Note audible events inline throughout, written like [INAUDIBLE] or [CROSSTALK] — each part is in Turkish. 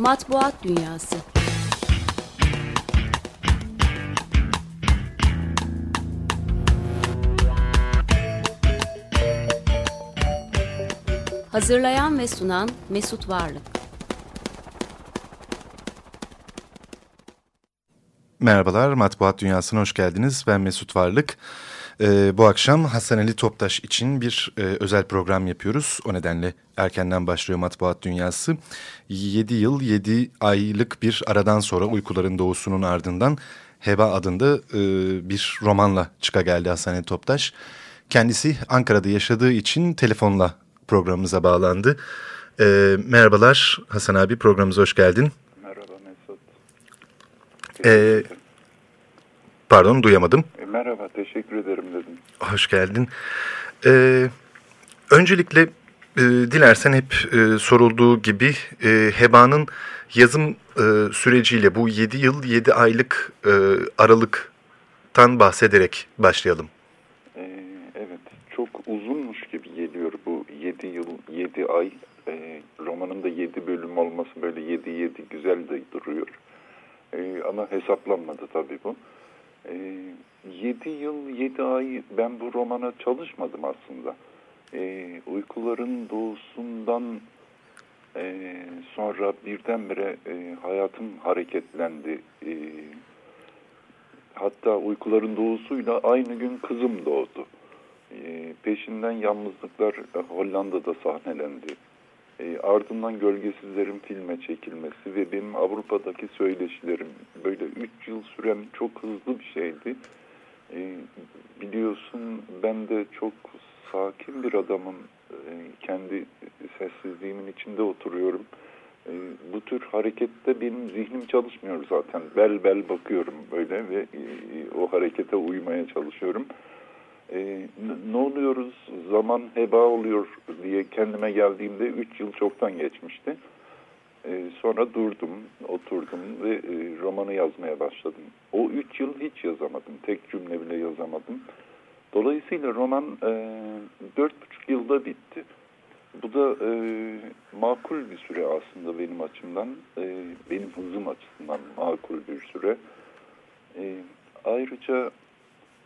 Matbuat Dünyası Hazırlayan ve sunan Mesut Varlık Merhabalar, Matbuat Dünyası'na hoş geldiniz. Ben Mesut Varlık. Ee, bu akşam Hasan Ali Toptaş için bir e, özel program yapıyoruz. O nedenle erkenden başlıyor Matbuat Dünyası. 7 yıl 7 aylık bir aradan sonra uykuların doğusunun ardından Heba adında e, bir romanla çıka geldi Hasan Ali Toptaş. Kendisi Ankara'da yaşadığı için telefonla programımıza bağlandı. E, merhabalar Hasan abi programımıza hoş geldin. Merhaba Mesut. Ee, pardon duyamadım. Merhaba teşekkür ederim dedim. Hoş geldin. Ee, öncelikle e, dilersen hep e, sorulduğu gibi e, Heba'nın yazım e, süreciyle bu 7 yıl 7 aylık e, aralıktan bahsederek başlayalım. E, evet çok uzunmuş gibi geliyor bu 7 yıl 7 ay. E, romanın da 7 bölüm olması böyle 7-7 güzel de duruyor. E, ama hesaplanmadı tabii bu. E, 7 yıl 7 ay ben bu romana çalışmadım aslında. E, uykuların doğusundan e, sonra birdenbire e, hayatım hareketlendi. E, hatta uykuların doğusuyla aynı gün kızım doğdu. E, peşinden yalnızlıklar Hollanda'da sahnelendi. E, ardından Gölgesizlerin filme çekilmesi ve benim Avrupa'daki söyleşilerim böyle 3 yıl süren çok hızlı bir şeydi. E, biliyorsun ben de çok sakin bir adamım. E, kendi sessizliğimin içinde oturuyorum. Bu tür harekette benim zihnim çalışmıyor zaten. Bel bel bakıyorum böyle ve o harekete uymaya çalışıyorum. E, ne oluyoruz, zaman heba oluyor diye kendime geldiğimde 3 yıl çoktan geçmişti. E, sonra durdum, oturdum ve e, romanı yazmaya başladım. O 3 yıl hiç yazamadım, tek cümle bile yazamadım. Dolayısıyla roman e, 4,5 yılda bitti. Bu da e, makul bir süre aslında benim açımdan, e, benim hızım açısından makul bir süre. E, ayrıca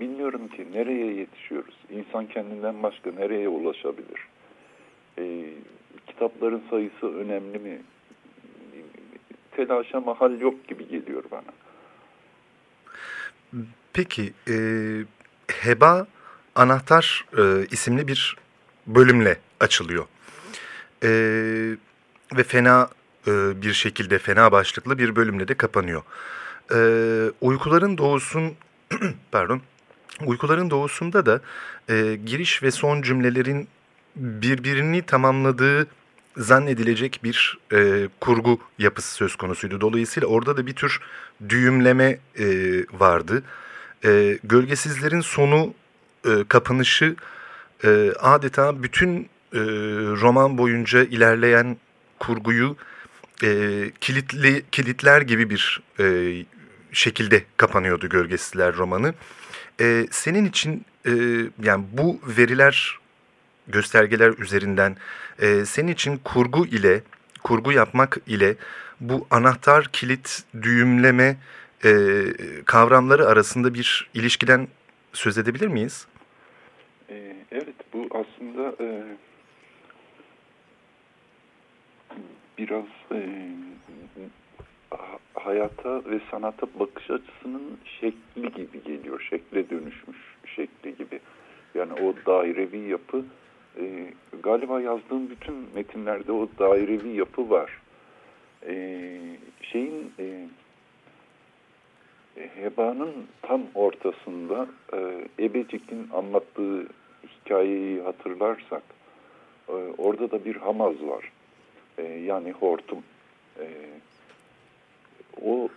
bilmiyorum ki nereye yetişiyoruz. İnsan kendinden başka nereye ulaşabilir? E, kitapların sayısı önemli mi? Telaşa mahal yok gibi geliyor bana. Peki, e, Heba Anahtar e, isimli bir bölümle açılıyor. E, ve fena e, bir şekilde, fena başlıklı bir bölümle de kapanıyor. E, uykuların doğusun, [CLEARS THROAT] pardon, Uykuların doğusunda da e, giriş ve son cümlelerin birbirini tamamladığı zannedilecek bir e, kurgu yapısı söz konusuydu. Dolayısıyla orada da bir tür düğümleme e, vardı. E, gölgesizlerin sonu, e, kapanışı e, adeta bütün e, roman boyunca ilerleyen kurguyu e, kilitli kilitler gibi bir e, şekilde kapanıyordu Gölgesizler romanı. Ee, senin için e, yani bu veriler, göstergeler üzerinden e, senin için kurgu ile, kurgu yapmak ile bu anahtar, kilit, düğümleme e, kavramları arasında bir ilişkiden söz edebilir miyiz? E, evet, bu aslında e, biraz e, hayata ve sanata bakış açısının şekli gibi geliyor. Şekle dönüşmüş şekli gibi. Yani o dairevi yapı e, galiba yazdığım bütün metinlerde o dairevi yapı var. E, şeyin e, Heba'nın tam ortasında e, Ebecik'in anlattığı hikayeyi hatırlarsak e, orada da bir hamaz var. E, yani hortum. E, o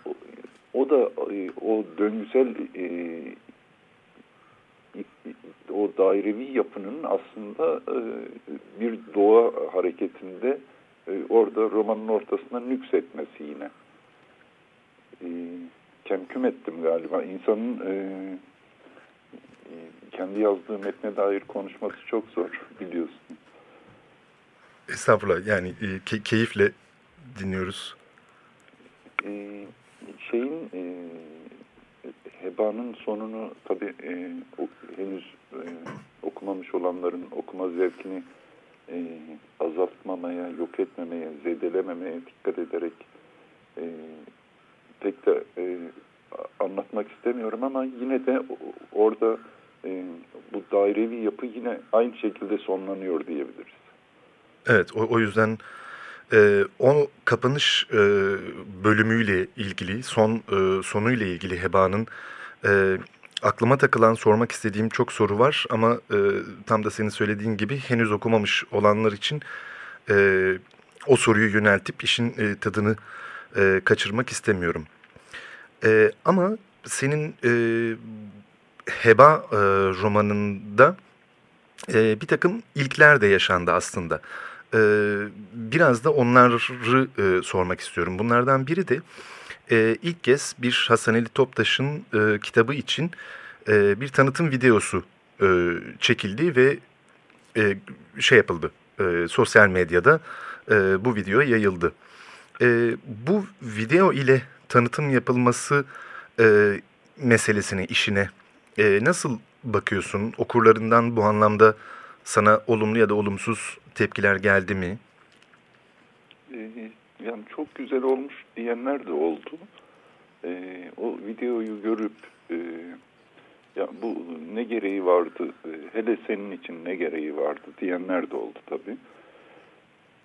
o da e, o döngüsel e, o dairevi yapının aslında e, bir doğa hareketinde orada romanın ortasına nüksetmesi yine. Kemküm ettim galiba. İnsanın kendi yazdığı metne dair konuşması çok zor biliyorsun. Estağfurullah yani keyifle dinliyoruz. Heba'nın sonunu tabii e, henüz e, okumamış olanların okuma zevkini e, azaltmamaya, yok etmemeye, zedelememeye dikkat ederek e, pek de e, anlatmak istemiyorum ama yine de orada e, bu dairevi yapı yine aynı şekilde sonlanıyor diyebiliriz. Evet o, o yüzden e, o kapanış e, bölümüyle ilgili son e, sonuyla ilgili Heba'nın e, aklıma takılan sormak istediğim çok soru var ama e, tam da senin söylediğin gibi henüz okumamış olanlar için e, o soruyu yöneltip işin e, tadını e, kaçırmak istemiyorum. E, ama senin e, Heba e, romanında e, bir takım ilkler de yaşandı aslında. E, biraz da onları e, sormak istiyorum. Bunlardan biri de e, ilk kez bir Hasaneli Toptaş'ın e, kitabı için e, bir tanıtım videosu e, çekildi ve e, şey yapıldı. E, sosyal medyada e, bu video yayıldı. E, bu video ile tanıtım yapılması e, meselesine, işine e, nasıl bakıyorsun? Okurlarından bu anlamda sana olumlu ya da olumsuz tepkiler geldi mi? Ee, yani çok güzel olmuş diyenler de oldu. Ee, o videoyu görüp e, ya bu ne gereği vardı, e, hele senin için ne gereği vardı diyenler de oldu tabii.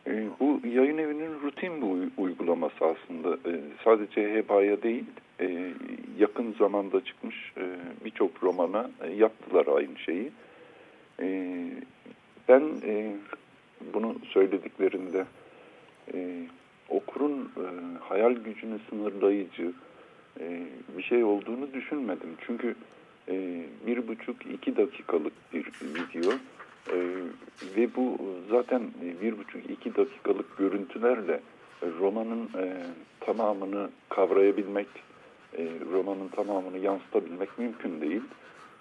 E, bu yayın evinin rutin bir uygulaması aslında. E, sadece Heba'ya değil, e, yakın zamanda çıkmış e, birçok romana e, yaptılar aynı şeyi. E, ben e, bunu söylediklerinde e, okurun e, hayal gücünü sınırlayıcı e, bir şey olduğunu düşünmedim. Çünkü e, bir buçuk iki dakikalık bir video e, ve bu zaten bir buçuk iki dakikalık görüntülerle romanın e, tamamını kavrayabilmek, e, romanın tamamını yansıtabilmek mümkün değil.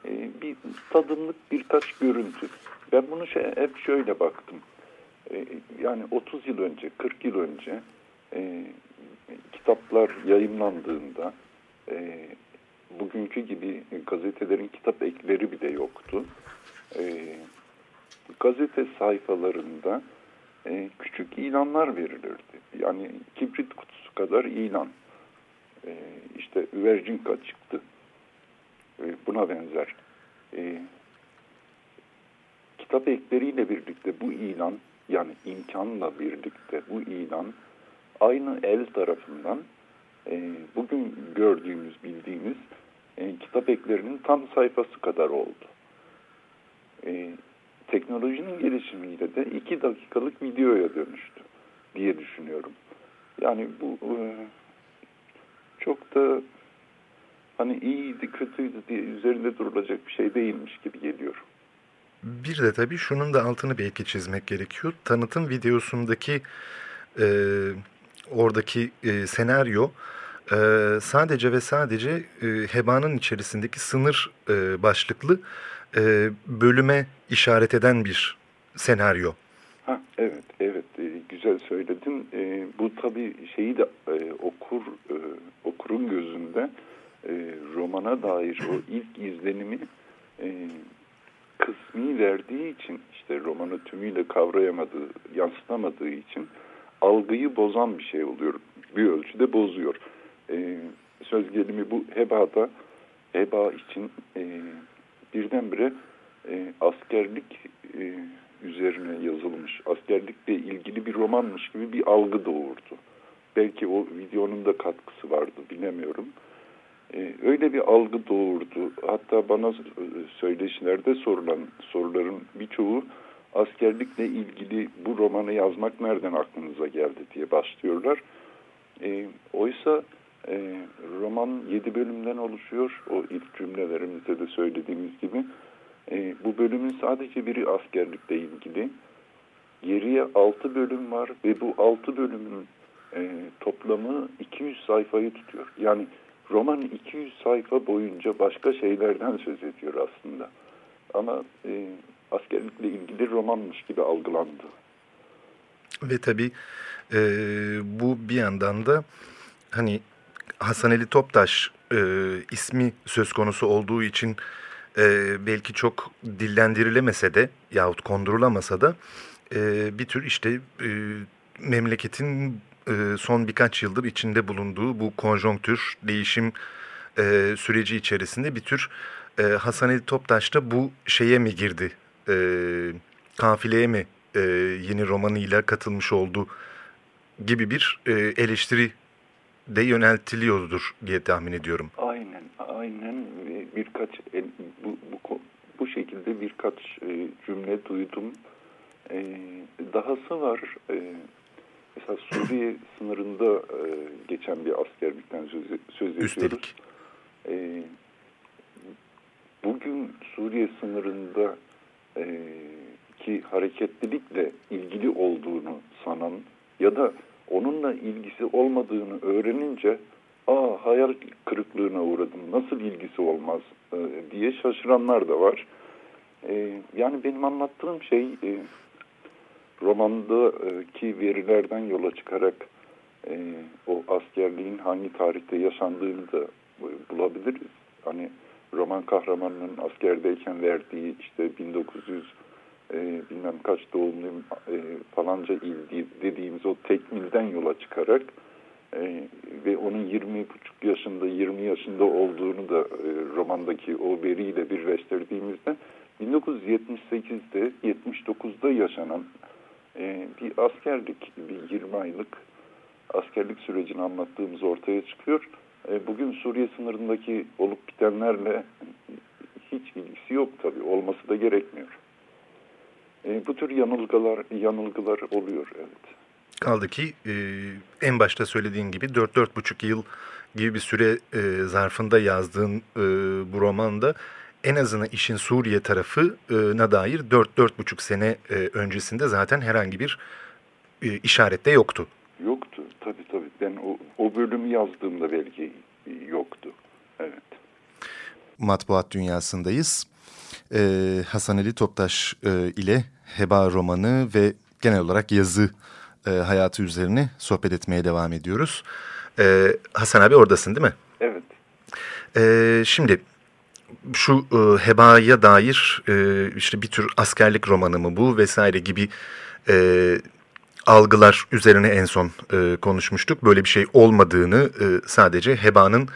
E, bir tadımlık birkaç görüntü. Ben bunu şey, hep şöyle baktım. E, yani 30 yıl önce, 40 yıl önce e, kitaplar yayınlandığında e, bugünkü gibi gazetelerin kitap ekleri bile yoktu. E, gazete sayfalarında e, küçük ilanlar verilirdi. Yani kibrit kutusu kadar ilan. E, işte üvercinka çıktı. E, buna benzer. E, kitap ekleriyle birlikte bu ilan yani imkanla birlikte bu ilan aynı el tarafından e, bugün gördüğümüz, bildiğimiz e, kitap eklerinin tam sayfası kadar oldu. E, teknolojinin gelişimiyle de iki dakikalık videoya dönüştü diye düşünüyorum. Yani bu e, çok da hani iyiydi kötüydü diye üzerinde durulacak bir şey değilmiş gibi geliyor. Bir de tabii şunun da altını belki çizmek gerekiyor. Tanıtım videosundaki e, oradaki e, senaryo e, sadece ve sadece e, Heba'nın içerisindeki sınır e, başlıklı e, bölüme işaret eden bir senaryo. Ha, evet, evet. E, güzel söyledin. E, bu tabii şeyi de e, okur e, okurun gözünde e, romana dair o ilk izlenimi e, kısmi verdiği için işte romanı tümüyle kavrayamadığı, yansıtamadığı için algıyı bozan bir şey oluyor. Bir ölçüde bozuyor. E, söz gelimi bu Heba'da Heba için e, birdenbire e, askerlik e, üzerine yazılmış, askerlikle ilgili bir romanmış gibi bir algı doğurdu. Belki o videonun da katkısı vardı bilemiyorum. Ee, öyle bir algı doğurdu. Hatta bana söyleşilerde sorulan soruların birçoğu askerlikle ilgili bu romanı yazmak nereden aklınıza geldi diye başlıyorlar. E, oysa e, roman yedi bölümden oluşuyor. O ilk cümlelerimizde de söylediğimiz gibi. E, bu bölümün sadece biri askerlikle ilgili. Geriye altı bölüm var ve bu altı bölümün e, toplamı 200 sayfayı tutuyor. Yani roman 200 sayfa boyunca başka şeylerden söz ediyor aslında. Ama e, askerlikle ilgili romanmış gibi algılandı. Ve tabii e, bu bir yandan da hani Hasan Ali Toptaş e, ismi söz konusu olduğu için e, belki çok dillendirilemese de yahut kondurulamasa da e, bir tür işte e, memleketin son birkaç yıldır içinde bulunduğu bu konjonktür değişim e, süreci içerisinde bir tür e, Hasan Ali Toptaş da bu şeye mi girdi e, kafileye mi e, yeni romanıyla katılmış oldu gibi bir e, eleştiri de yöneltiliyordur diye tahmin ediyorum. Aynen, aynen birkaç bu, bu, bu şekilde birkaç e, cümle duydum. E, dahası var. Mesela Suriye sınırında e, geçen bir askerlikten söz, söz ediyoruz. Üstelik. E, bugün Suriye sınırında e, ki hareketlilikle ilgili olduğunu sanan ya da onunla ilgisi olmadığını öğrenince aa hayal kırıklığına uğradım nasıl ilgisi olmaz e, diye şaşıranlar da var. E, yani benim anlattığım şey e, romandaki verilerden yola çıkarak e, o askerliğin hangi tarihte yaşandığını da bulabiliriz. Hani roman kahramanının askerdeyken verdiği işte 1900 e, bilmem kaç doğumluyum e, falanca il dediğimiz o tekmilden yola çıkarak e, ve onun 20 buçuk yaşında 20 yaşında olduğunu da e, romandaki o veriyle birleştirdiğimizde 1978'de 79'da yaşanan e, bir askerlik bir 20 aylık askerlik sürecini anlattığımız ortaya çıkıyor. E, bugün Suriye sınırındaki olup bitenlerle hiç ilgisi yok tabii olması da gerekmiyor. E, bu tür yanılgılar yanılgılar oluyor evet. Kaldı ki e, en başta söylediğin gibi 4-4,5 yıl gibi bir süre e, zarfında yazdığın e, bu romanda en azından işin Suriye tarafına dair 4-4,5 sene e, öncesinde zaten herhangi bir e, işaret de yoktu. Yoktu tabii tabii. Ben o, o bölümü yazdığımda belki yoktu. Evet. Matbuat dünyasındayız. Ee, Hasan Ali Toptaş e, ile Heba romanı ve genel olarak yazı e, hayatı üzerine sohbet etmeye devam ediyoruz. Ee, Hasan abi oradasın değil mi? Evet. Ee, şimdi şu e, Heba'ya dair e, işte bir tür askerlik romanı mı bu vesaire gibi e, algılar üzerine en son e, konuşmuştuk. Böyle bir şey olmadığını e, sadece Heba'nın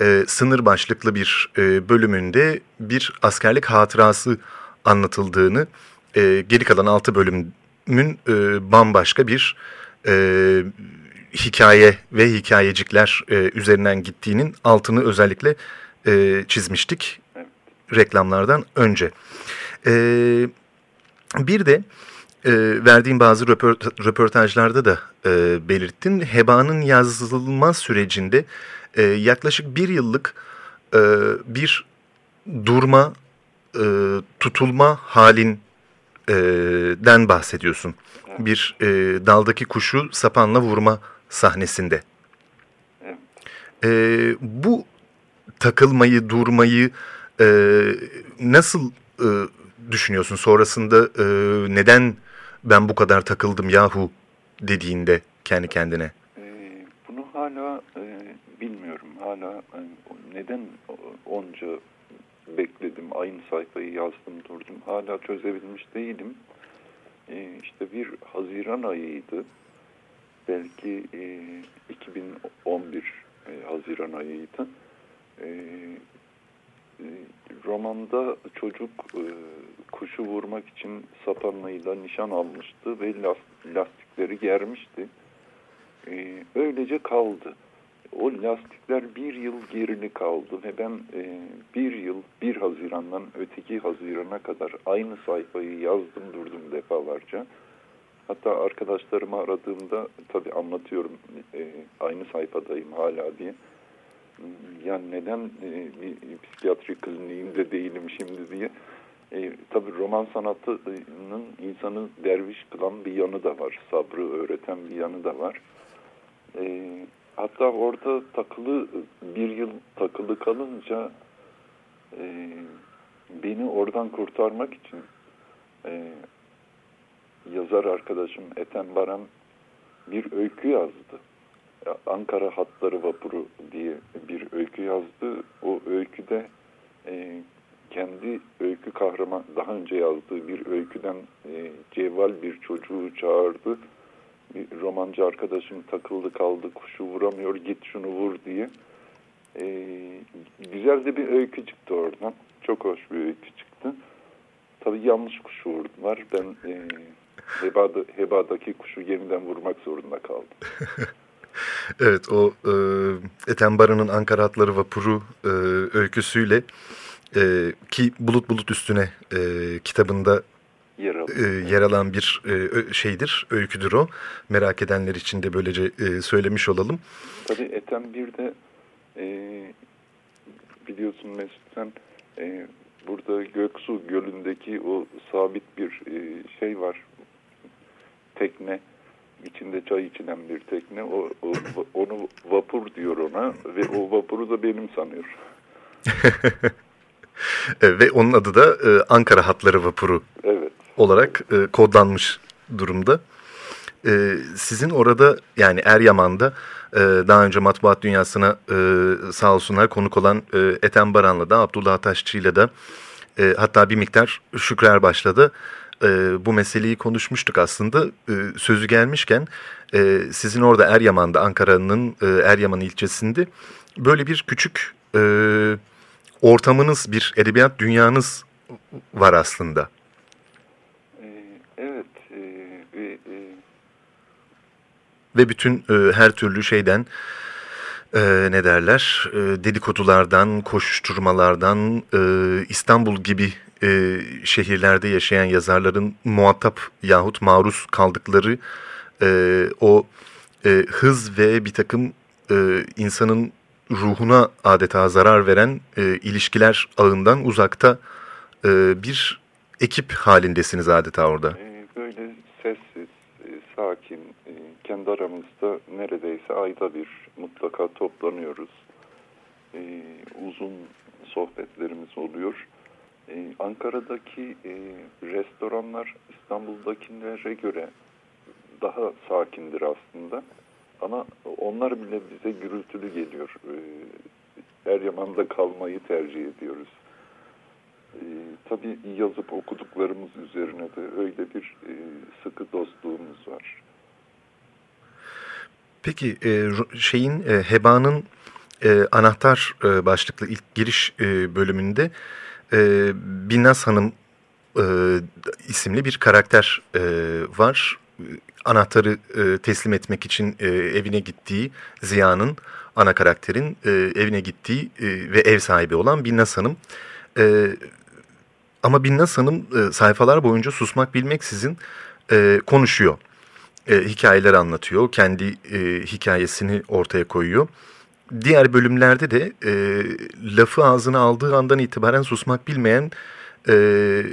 e, sınır başlıklı bir e, bölümünde bir askerlik hatırası anlatıldığını, e, geri kalan altı bölümün e, bambaşka bir e, hikaye ve hikayecikler e, üzerinden gittiğinin altını özellikle e, çizmiştik reklamlardan önce. E, bir de e, verdiğim bazı röportajlarda da e, belirttin. Heba'nın yazılmaz sürecinde e, yaklaşık bir yıllık e, bir durma, e, tutulma halinden bahsediyorsun. Bir e, daldaki kuşu sapanla vurma sahnesinde. E, bu takılmayı, durmayı e, nasıl e, düşünüyorsun? Sonrasında e, neden ben bu kadar takıldım yahu dediğinde kendi kendine? E, bunu hala e, bilmiyorum. Hala e, neden onca bekledim, aynı sayfayı yazdım durdum. Hala çözebilmiş değilim. E, işte bir Haziran ayıydı. Belki e, 2011 e, Haziran ayıydı. E, e, romanda çocuk e, kuşu vurmak için sapanlığıyla nişan almıştı ve lastikleri germişti. E, öylece kaldı. O lastikler bir yıl gerini kaldı ve ben e, bir yıl bir Haziran'dan öteki Haziran'a kadar aynı sayfayı yazdım durdum defalarca. Hatta arkadaşlarımı aradığımda tabii anlatıyorum e, aynı sayfadayım hala diye yani neden e, bir psikiyatri kliniğinde değilim şimdi diye. E, tabii roman sanatının insanı derviş kılan bir yanı da var. Sabrı öğreten bir yanı da var. E, hatta orada takılı bir yıl takılı kalınca e, beni oradan kurtarmak için e, yazar arkadaşım Ethem Baran bir öykü yazdı. Ankara Hatları Vapuru diye bir öykü yazdı. O öyküde e, kendi öykü kahraman daha önce yazdığı bir öyküden e, cevval bir çocuğu çağırdı. Bir romancı arkadaşım takıldı kaldı kuşu vuramıyor git şunu vur diye. E, güzel de bir öykü çıktı oradan. Çok hoş bir öykü çıktı. Tabii yanlış kuşu vurdular. Ben e, Heba'da, Heba'daki kuşu yeniden vurmak zorunda kaldım. [LAUGHS] [LAUGHS] evet o e, Ethem Baran'ın Ankara Atları Vapuru e, öyküsüyle e, ki Bulut Bulut Üstüne e, kitabında yer, e, yer alan bir e, şeydir, öyküdür o. Merak edenler için de böylece e, söylemiş olalım. Tabii Ethem bir de e, biliyorsun Mesut sen e, burada Göksu Gölü'ndeki o sabit bir e, şey var. Tekne. İçinde çay içilen bir tekne. O, o, onu vapur diyor ona ve o vapuru da benim sanıyor. [LAUGHS] ve onun adı da e, Ankara Hatları Vapuru evet. olarak e, kodlanmış durumda. E, sizin orada yani Eryaman'da e, daha önce matbuat dünyasına e, sağ olsunlar konuk olan e, Ethem Baran'la da Abdullah Taşçı'yla da e, hatta bir miktar Şükrer başladı. E, bu meseleyi konuşmuştuk aslında. E, sözü gelmişken e, sizin orada Eryaman'da Ankara'nın e, Eryaman ilçesinde böyle bir küçük e, ortamınız, bir edebiyat dünyanız var aslında. Evet. E, e, Ve bütün e, her türlü şeyden e, ne derler e, dedikodulardan, koşuşturmalardan e, İstanbul gibi e, şehirlerde yaşayan yazarların muhatap yahut maruz kaldıkları e, o e, hız ve bir takım e, insanın ruhuna adeta zarar veren e, ilişkiler ağından uzakta e, bir ekip halindesiniz adeta orada. E, böyle sessiz, e, sakin, e, kendi aramızda neredeyse ayda bir mutlaka toplanıyoruz. Uzun sohbetlerimiz oluyor. E, Ankara'daki e, restoranlar İstanbul'dakilere göre daha sakindir aslında. Ama onlar bile bize gürültülü geliyor. E, Eryaman'da kalmayı tercih ediyoruz. E, tabii yazıp okuduklarımız üzerine de öyle bir e, sıkı dostluğumuz var. Peki e, şeyin Heba'nın anahtar başlıklı ilk giriş bölümünde e, Binnaz Hanım e, isimli bir karakter e, var. Anahtarı e, teslim etmek için e, evine gittiği Ziya'nın ana karakterin e, evine gittiği e, ve ev sahibi olan Binnaz Hanım. E, ama Binnaz Hanım e, sayfalar boyunca susmak bilmeksizin e, konuşuyor. E, hikayeler anlatıyor. Kendi e, hikayesini ortaya koyuyor. Diğer bölümlerde de e, lafı ağzına aldığı andan itibaren susmak bilmeyen e,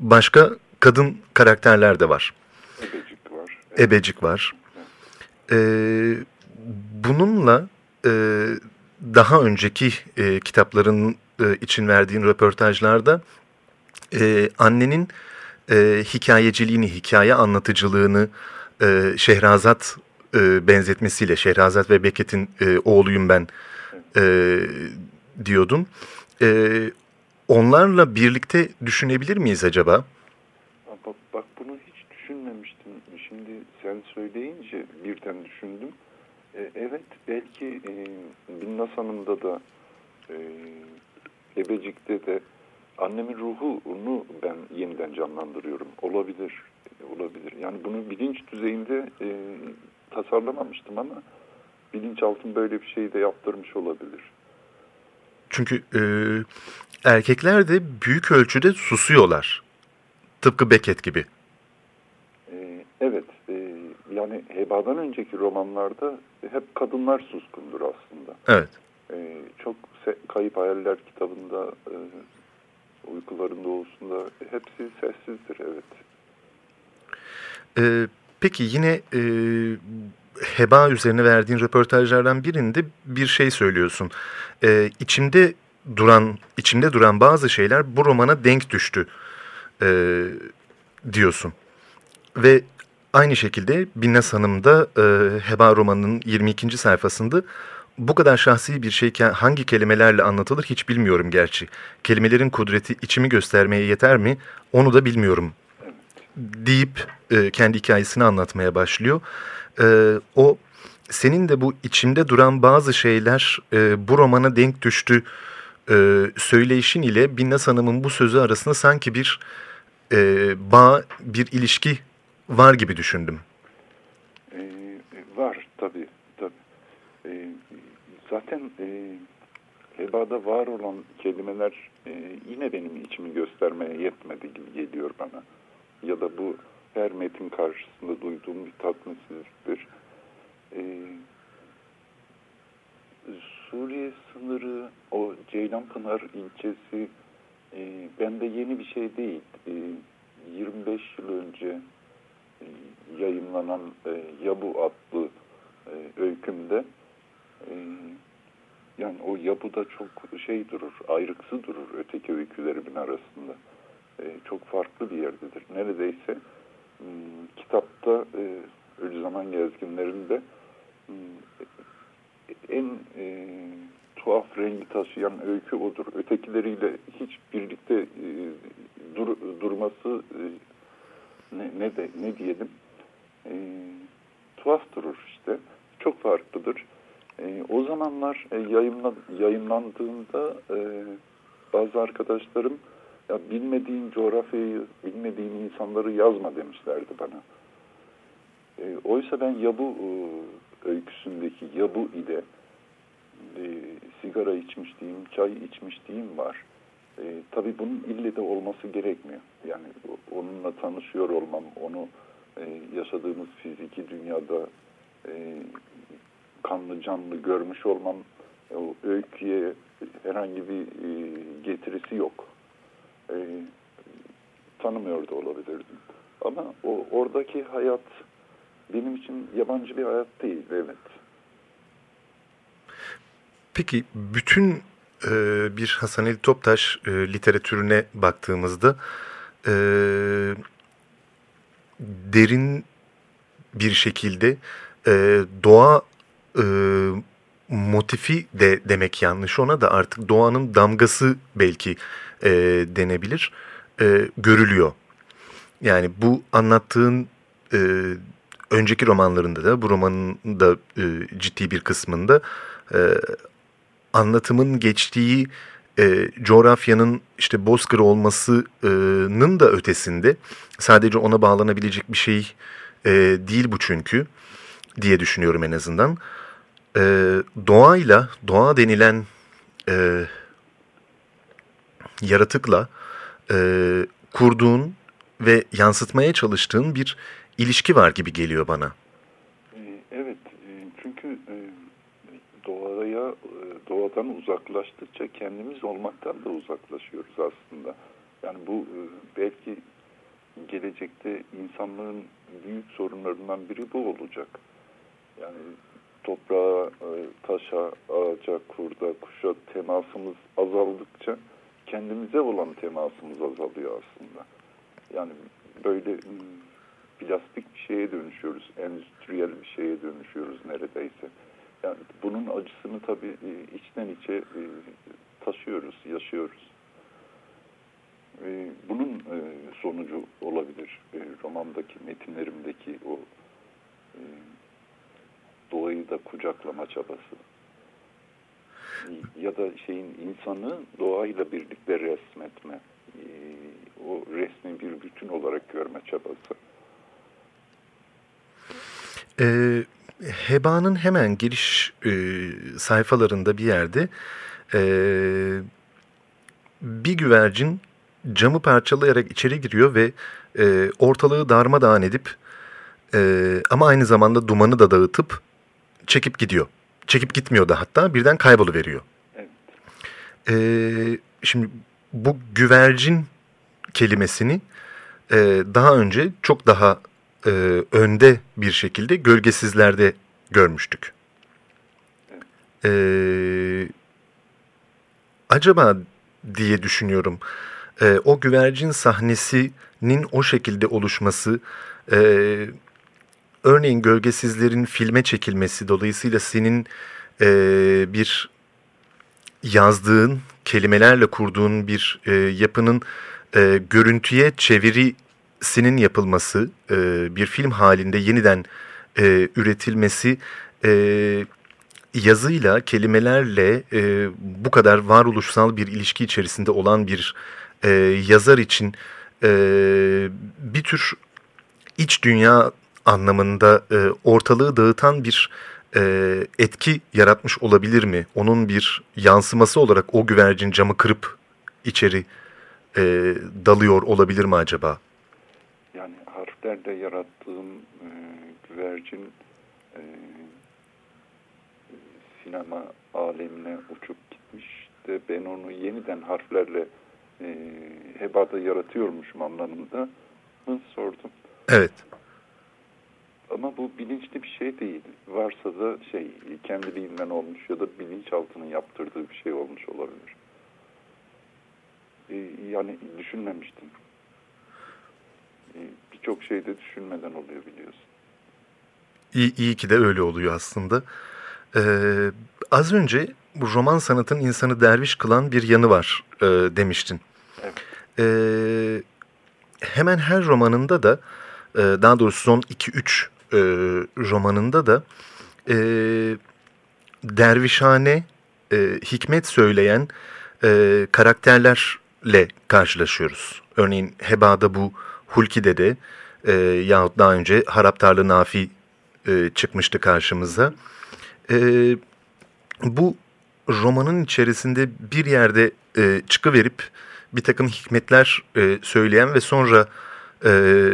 başka kadın karakterler de var. Ebecik var. Evet. Ebecik var. E, bununla e, daha önceki e, kitapların e, için verdiğin röportajlarda e, annenin e, hikayeciliğini, hikaye anlatıcılığını e, Şehrazat e, benzetmesiyle, Şehrazat ve Beket'in e, oğluyum ben e, diyordun. E, onlarla birlikte düşünebilir miyiz acaba? Bak, bak bunu hiç düşünmemiştim. Şimdi sen söyleyince birden düşündüm. E, evet belki e, Binnaz Hanım'da da e, Ebecik'te de annemin ruhunu ben yeniden canlandırıyorum. Olabilir. Olabilir. Yani bunu bilinç düzeyinde e, tasarlamamıştım ama bilinçaltım böyle bir şeyi de yaptırmış olabilir. Çünkü e, erkekler de büyük ölçüde susuyorlar. Tıpkı Beckett gibi. E, evet. E, yani Heba'dan önceki romanlarda hep kadınlar suskundur aslında. Evet. E, çok Kayıp Hayaller kitabında e, uykuların doğusunda hepsi sessizdir evet. Ee, peki yine e, Heba üzerine verdiğin röportajlardan birinde bir şey söylüyorsun. Ee, içimde duran içimde duran bazı şeyler bu romana denk düştü e, diyorsun. Ve aynı şekilde Binnaz Hanım da e, Heba romanının 22. sayfasında bu kadar şahsi bir şeyken hangi kelimelerle anlatılır hiç bilmiyorum gerçi. Kelimelerin kudreti içimi göstermeye yeter mi onu da bilmiyorum deyip e, kendi hikayesini anlatmaya başlıyor. E, o senin de bu içimde duran bazı şeyler e, bu romana denk düştü e, söyleyişin ile Binnaz Hanım'ın bu sözü arasında sanki bir e, bağ, bir ilişki var gibi düşündüm. E, var tabii. tabii. E, zaten e, Heba'da var olan kelimeler e, yine benim içimi göstermeye yetmedi gibi geliyor bana. Ya da bu her metin karşısında duyduğum bir tatminsizliktir. E, Suriye sınırı, o Ceylanpınar ilçesi e, bende yeni bir şey değil. E, 25 yıl önce e, yayınlanan e, Yabu adlı e, öykümde e, yani o yapıda çok şey durur, ayrıksı durur öteki öykülerimin arasında. E, çok farklı bir yerdedir. Neredeyse m, kitapta e, Ölü Zaman Gezginlerinde m, en e, tuhaf rengi taşıyan öykü odur. Ötekileriyle hiç birlikte e, dur, durması e, ne, ne de ne diyelim e, tuhaf durur işte. Çok farklıdır. E, o zamanlar e, yayınla, yayınlandığında e, bazı arkadaşlarım ya bilmediğin coğrafyayı, bilmediğin insanları yazma demişlerdi bana. E, oysa ben Yabu e, öyküsündeki Yabu ile e, sigara içmişliğim, çay içmişliğim var. E, tabii bunun ille de olması gerekmiyor. Yani onunla tanışıyor olmam, onu e, yaşadığımız fiziki dünyada e, kanlı canlı görmüş olmam o öyküye herhangi bir e, getirisi yok. E, tanımıyor da olabilirdim. Ama o oradaki hayat benim için yabancı bir hayat değil, evet. Peki bütün e, bir Hasan Ali Toptaş e, literatürüne baktığımızda e, derin bir şekilde e, doğa e, motifi de demek yanlış ona da artık doğanın damgası belki e, denebilir e, görülüyor. Yani bu anlattığın e, önceki romanlarında da bu romanın da e, ciddi bir kısmında e, anlatımın geçtiği e, coğrafyanın işte bozkır olmasının da ötesinde sadece ona bağlanabilecek bir şey e, değil bu çünkü diye düşünüyorum en azından. E, doğayla, doğa denilen e, yaratıkla e, kurduğun ve yansıtmaya çalıştığın bir ilişki var gibi geliyor bana. Evet, çünkü doğaya, doğadan uzaklaştıkça kendimiz olmaktan da uzaklaşıyoruz aslında. Yani bu belki gelecekte insanlığın büyük sorunlarından biri bu olacak. Yani toprağa, taşa, ağaca, kurda, kuşa temasımız azaldıkça kendimize olan temasımız azalıyor aslında. Yani böyle plastik bir şeye dönüşüyoruz, endüstriyel bir şeye dönüşüyoruz neredeyse. Yani bunun acısını tabii içten içe taşıyoruz, yaşıyoruz. Bunun sonucu olabilir romandaki, metinlerimdeki o doğayı da kucaklama çabası. Ya da şeyin insanı doğayla birlikte resmetme, o resmi bir bütün olarak görme çabası. E, Heba'nın hemen giriş e, sayfalarında bir yerde e, bir güvercin camı parçalayarak içeri giriyor ve e, ortalığı darmadağın edip e, ama aynı zamanda dumanı da dağıtıp çekip gidiyor. Çekip gitmiyor da hatta birden kayboluveriyor. Evet. E, şimdi bu güvercin kelimesini e, daha önce çok daha e, önde bir şekilde gölgesizlerde görmüştük. E, acaba diye düşünüyorum e, o güvercin sahnesinin o şekilde oluşması e, örneğin Gölgesizlerin filme çekilmesi dolayısıyla senin e, bir yazdığın, kelimelerle kurduğun bir e, yapının e, görüntüye çevirisinin yapılması, e, bir film halinde yeniden e, üretilmesi e, yazıyla, kelimelerle e, bu kadar varoluşsal bir ilişki içerisinde olan bir e, yazar için e, bir tür iç dünya anlamında e, ortalığı dağıtan bir e, etki yaratmış olabilir mi? Onun bir yansıması olarak o güvercin camı kırıp içeri e, dalıyor olabilir mi acaba? Yani harflerle yarattığım e, güvercin e, sinema alemine uçup gitmiş de ben onu yeniden harflerle e, hebada yaratıyormuşum anlamında mı sordum. Evet. Ama bu bilinçli bir şey değil. Varsa da şey kendiliğinden olmuş ya da bilinçaltının yaptırdığı bir şey olmuş olabilir. Ee, yani düşünmemiştim. Ee, Birçok şeyde düşünmeden oluyor biliyorsun. İyi, iyi ki de öyle oluyor aslında. Ee, az önce bu roman sanatın insanı derviş kılan bir yanı var e, demiştin. Evet. Ee, hemen her romanında da e, daha doğrusu son 2-3 e, romanında da e, dervişhane e, hikmet söyleyen e, karakterlerle karşılaşıyoruz. Örneğin Heba'da bu Hulki'de de e, yahut daha önce Haraptarlı Nafi e, çıkmıştı karşımıza. E, bu romanın içerisinde bir yerde e, çıkıverip bir takım hikmetler e, söyleyen ve sonra e,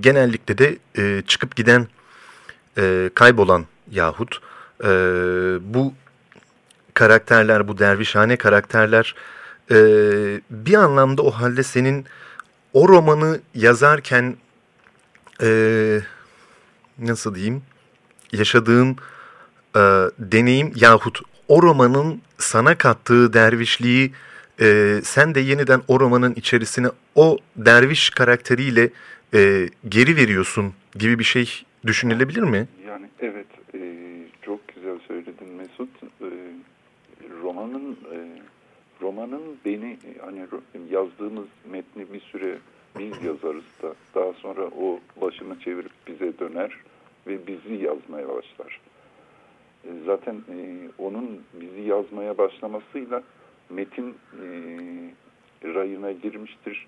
genellikle de e, çıkıp giden e, kaybolan yahut e, bu karakterler, bu dervişhane karakterler e, bir anlamda o halde senin o romanı yazarken e, nasıl diyeyim yaşadığın e, deneyim yahut o romanın sana kattığı dervişliği e, sen de yeniden o romanın içerisine o derviş karakteriyle e, geri veriyorsun gibi bir şey düşünülebilir mi? Yani evet e, çok güzel söyledin Mesut. E, romanın e, romanın beni hani yazdığımız metni bir süre biz yazarız da daha sonra o başını çevirip bize döner ve bizi yazmaya başlar. E, zaten e, onun bizi yazmaya başlamasıyla metin e, rayına girmiştir.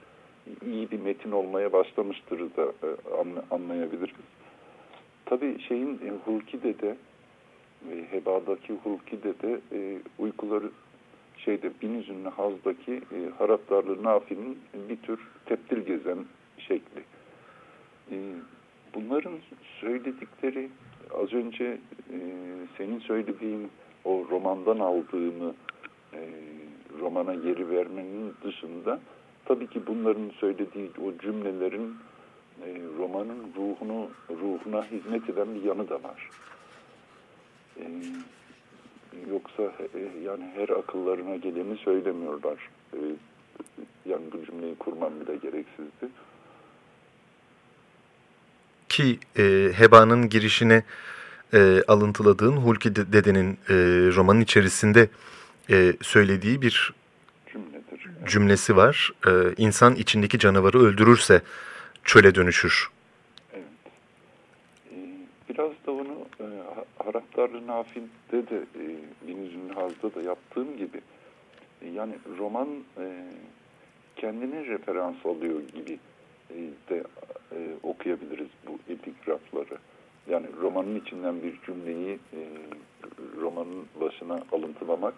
İyi bir metin olmaya başlamıştır da e, anla- anlayabiliriz. Tabii şeyin e, Hulki'de de Heba'daki Hulki'de de uykuları şeyde bin hazdaki e, haraptarlı Nafi'nin bir tür teptil gezen şekli. E, bunların söyledikleri az önce e, senin söylediğin o romandan aldığımı e, romana geri vermenin dışında tabii ki bunların söylediği o cümlelerin e, romanın ruhunu ruhuna hizmet eden bir yanı da var. E, yoksa e, yani her akıllarına geleni söylemiyorlar. E, yani bu cümleyi kurmam bile gereksizdi. Ki e, Heba'nın girişine e, alıntıladığın Hulki de- dedenin e, romanın içerisinde e, söylediği bir Cümledir. cümlesi var. E, insan içindeki canavarı öldürürse çöle dönüşür. Evet. Ee, biraz da onu e, Ha- Haraptarlı Nafi'de de e, Bin Üzümlü Haz'da da yaptığım gibi e, yani roman e, kendine referans alıyor gibi e, de e, okuyabiliriz bu epigrafları. Yani romanın içinden bir cümleyi e, romanın başına alıntılamak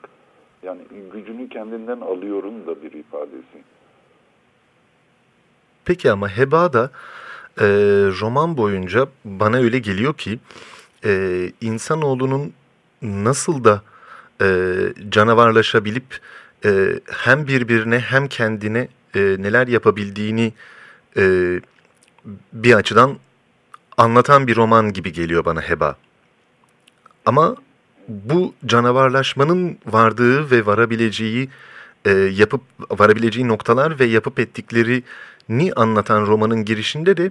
yani gücünü kendinden alıyorum da bir ifadesi. Peki ama Heba'da e, roman boyunca bana öyle geliyor ki e, insanoğlunun nasıl da e, canavarlaşabilip e, hem birbirine hem kendine e, neler yapabildiğini e, bir açıdan anlatan bir roman gibi geliyor bana Heba. Ama bu canavarlaşmanın vardığı ve varabileceği e, yapıp varabileceği noktalar ve yapıp ettiklerini anlatan romanın girişinde de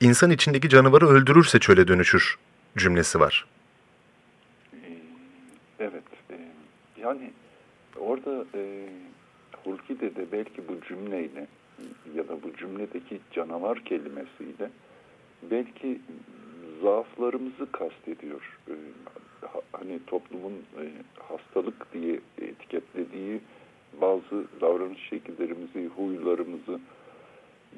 insan içindeki canavarı öldürürse çöle dönüşür cümlesi var. Evet. E, yani orada e, Hulki'de de belki bu cümleyle ya da bu cümledeki canavar kelimesiyle belki zaaflarımızı kastediyor. E, hani toplumun e, hastalık diye etiketlediği bazı davranış şekillerimizi, huylarımızı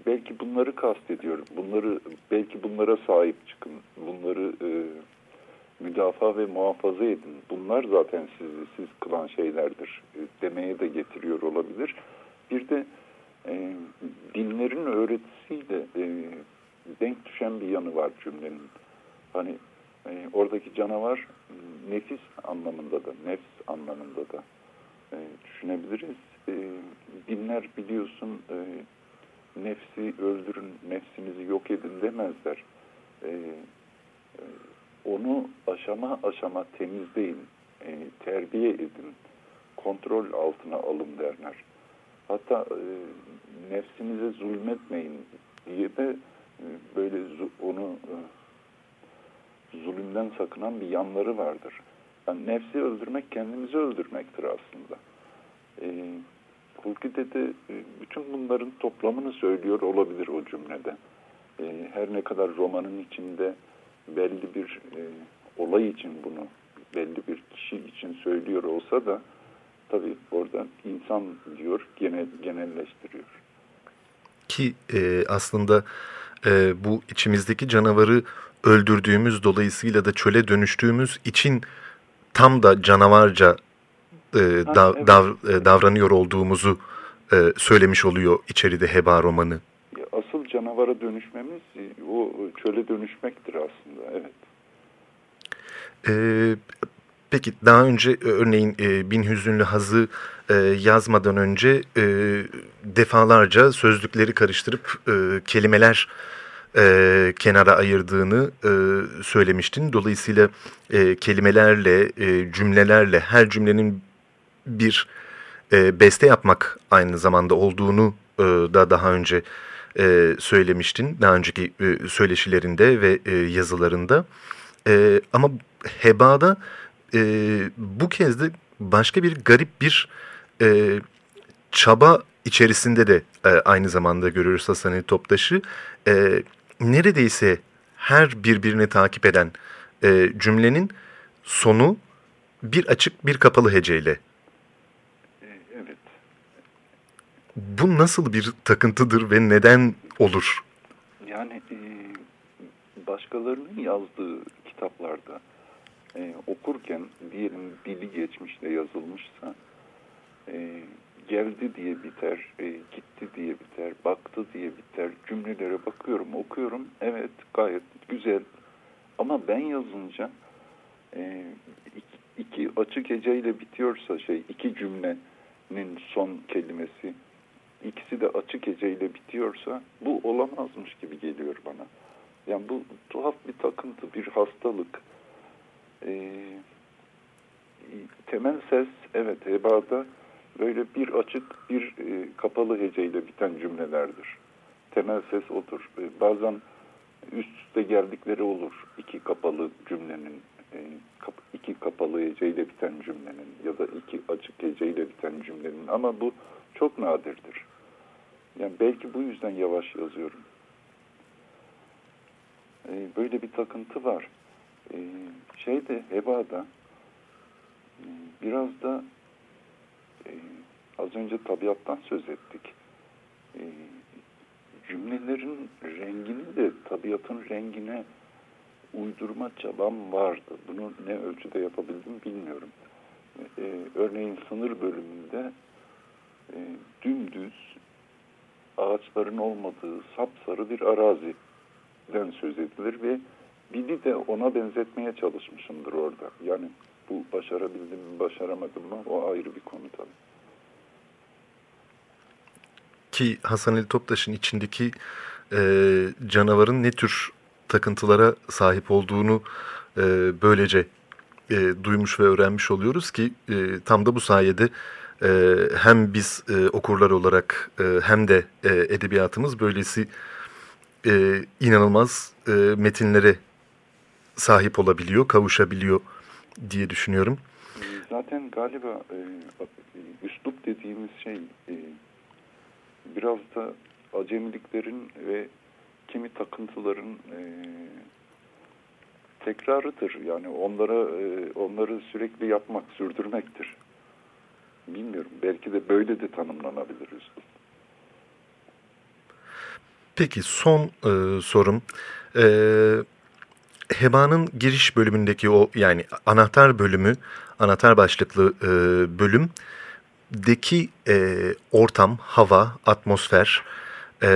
belki bunları kastediyor. Bunları belki bunlara sahip çıkın. Bunları e, müdafaa ve muhafaza edin. Bunlar zaten sizi siz kılan şeylerdir e, demeye de getiriyor olabilir. Bir de e, dinlerin öğretisiyle e, denk düşen bir yanı var cümlenin. Hani e, oradaki canavar nefis anlamında da, nefs anlamında da e, düşünebiliriz. E, dinler biliyorsun e, nefsi öldürün, nefsinizi yok edin demezler. E, e, onu aşama aşama temizleyin, e, terbiye edin, kontrol altına alın derler. Hatta e, nefsinize zulmetmeyin diye de e, böyle onu e, zulümden sakınan bir yanları vardır. Yani nefsi öldürmek kendimizi öldürmektir aslında. E, Hulki'de de e, bütün bunların toplamını söylüyor olabilir o cümlede. E, her ne kadar romanın içinde belli bir e, olay için bunu belli bir kişi için söylüyor olsa da tabii orada insan diyor genel, genelleştiriyor. Ki e, aslında e, bu içimizdeki canavarı öldürdüğümüz dolayısıyla da çöle dönüştüğümüz için tam da canavarca e, dav, evet. dav, e, davranıyor olduğumuzu e, söylemiş oluyor içeride Heba romanı. Asıl canavara dönüşmemiz o çöle dönüşmektir aslında evet. E, peki daha önce örneğin e, Bin Hüzünlü Haz'ı e, yazmadan önce e, defalarca sözlükleri karıştırıp e, kelimeler e, kenara ayırdığını e, söylemiştin. Dolayısıyla e, kelimelerle, e, cümlelerle her cümlenin bir e, beste yapmak aynı zamanda olduğunu e, da daha önce e, söylemiştin. Daha önceki e, söyleşilerinde ve e, yazılarında. E, ama Heba'da e, bu kez de başka bir garip bir e, çaba içerisinde de e, aynı zamanda görüyoruz Hasan Ali Toptaş'ı. E, neredeyse her birbirini takip eden e, cümlenin sonu bir açık bir kapalı heceyle. E, evet. Bu nasıl bir takıntıdır ve neden olur? Yani e, başkalarının yazdığı kitaplarda e, okurken diyelim dili geçmişte yazılmışsa e, geldi diye biter, e, gitti diye biter, baktı diye biter. Cümlelere bakıyorum, okuyorum. Evet, gayet güzel. Ama ben yazınca e, iki, iki açık heceyle bitiyorsa şey, iki cümlenin son kelimesi, ikisi de açık heceyle bitiyorsa bu olamazmış gibi geliyor bana. Yani bu tuhaf bir takıntı, bir hastalık. E, temel ses, evet, hebada böyle bir açık bir e, kapalı heceyle biten cümlelerdir. Temel ses odur. E, bazen üst üste geldikleri olur. iki kapalı cümlenin, e, iki kapalı heceyle biten cümlenin ya da iki açık heceyle biten cümlenin ama bu çok nadirdir. Yani belki bu yüzden yavaş yazıyorum. Böyle bir takıntı var. E, şeyde Heba'da biraz da e, az önce tabiattan söz ettik. E, cümlelerin rengini de tabiatın rengine uydurma çabam vardı. Bunu ne ölçüde yapabildim bilmiyorum. E, örneğin sınır bölümünde e, dümdüz ağaçların olmadığı sapsarı bir araziden söz edilir ve bili de ona benzetmeye çalışmışımdır orada. Yani bu başarabildim mi başaramadım mı o ayrı bir konu tabii. Ki Hasan Ali Toptaş'ın içindeki e, canavarın ne tür takıntılara sahip olduğunu e, böylece e, duymuş ve öğrenmiş oluyoruz ki e, tam da bu sayede e, hem biz e, okurlar olarak e, hem de e, edebiyatımız böylesi e, inanılmaz e, metinlere sahip olabiliyor, kavuşabiliyor diye düşünüyorum. Zaten galiba e, üslup dediğimiz şey e, biraz da acemiliklerin ve kimi takıntıların e, tekrarıdır. Yani onlara e, onları sürekli yapmak, sürdürmektir. Bilmiyorum. Belki de böyle de tanımlanabilir üslup. Peki son e, sorum. E, Heba'nın giriş bölümündeki o yani anahtar bölümü, anahtar başlıklı e, bölümdeki e, ortam, hava, atmosfer, e,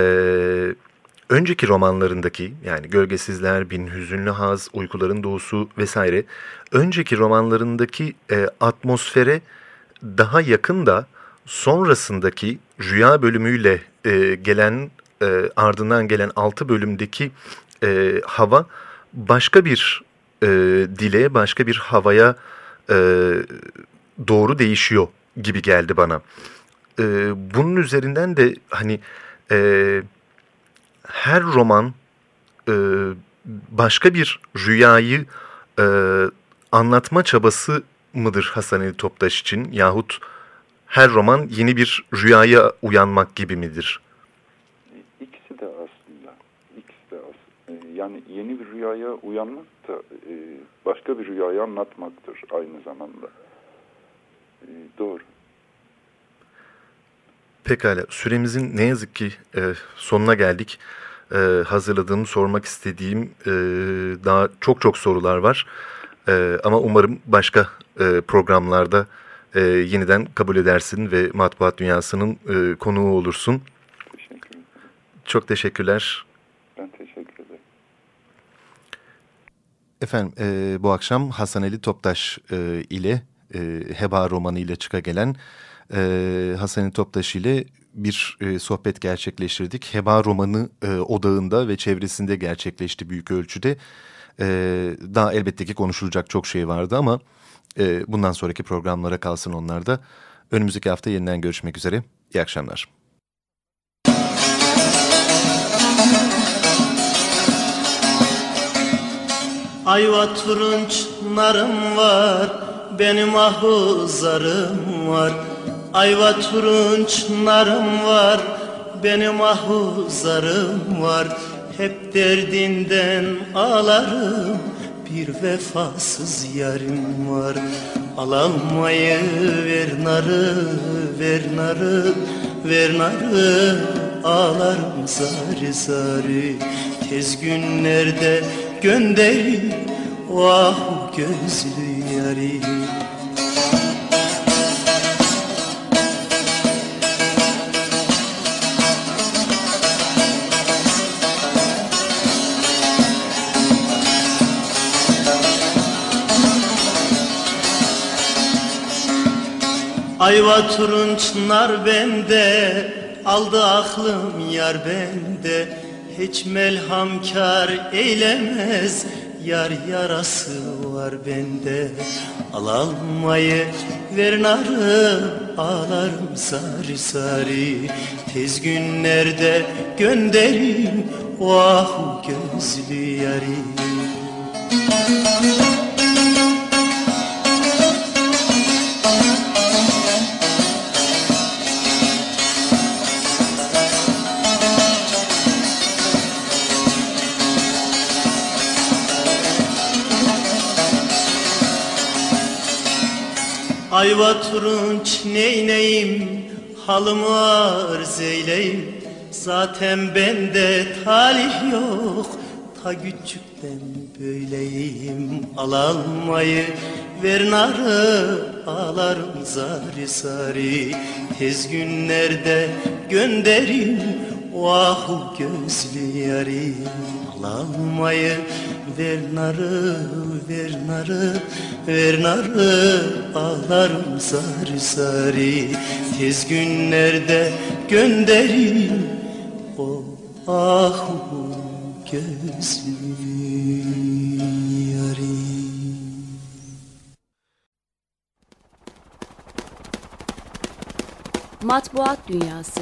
önceki romanlarındaki yani Gölgesizler, Bin Hüzünlü Haz, Uykuların Doğusu vesaire önceki romanlarındaki e, atmosfere daha yakın da sonrasındaki rüya bölümüyle e, gelen e, ardından gelen 6 bölümdeki e, hava başka bir e, dile, başka bir havaya e, doğru değişiyor gibi geldi bana. E, bunun üzerinden de hani e, her roman e, başka bir rüyayı e, anlatma çabası mıdır Hasan Ali Toptaş için yahut her roman yeni bir rüyaya uyanmak gibi midir? İkisi de aslında. İkisi de aslında. E, yani yeni bir rüyaya uyanmak da e, başka bir rüyayı anlatmaktır aynı zamanda. E, doğru. Pekala. Süremizin ne yazık ki sonuna geldik. Hazırladığım, sormak istediğim daha çok çok sorular var. Ama umarım başka programlarda yeniden kabul edersin ve Matbuat Dünyası'nın konuğu olursun. Teşekkür Çok teşekkürler. Ben teşekkür. Efendim e, bu akşam Hasan Ali Toptaş e, ile e, Heba romanı ile çıka gelen e, Hasan Ali Toptaş ile bir e, sohbet gerçekleştirdik. Heba romanı e, odağında ve çevresinde gerçekleşti büyük ölçüde. E, daha elbette ki konuşulacak çok şey vardı ama e, bundan sonraki programlara kalsın onlar da. Önümüzdeki hafta yeniden görüşmek üzere. İyi akşamlar. Ayva turunç narım var Benim ahuzarım var. Ayva turunç narım var Benim ahuzarım var. Hep derdinden ağlarım Bir vefasız yarim var. Alamayı ver narı Ver narı Ver narı. Ağlarım zari zari Tez günlerde gönderin Vah gözlü yarim Ayva turunçlar bende Aldı aklım yar bende Hiç melhamkar eylemez Yar yarası var bende. Al almayı ver narı Ağlarım sarı sarı Tez günlerde gönderin Vah gözlü yarim Ayva turunç neyneyim Halımı arz eyleyim. Zaten bende talih yok Ta küçükten böyleyim. Al almayı ver narı Ağlarım zari zari Tez günlerde gönderin Vahu gözlü yarim. Al almayı ver narı ver narı ver narı Ağlarım sarı sarı. Tez günlerde gönderin O ahu gözlü yarim Matbuat Dünyası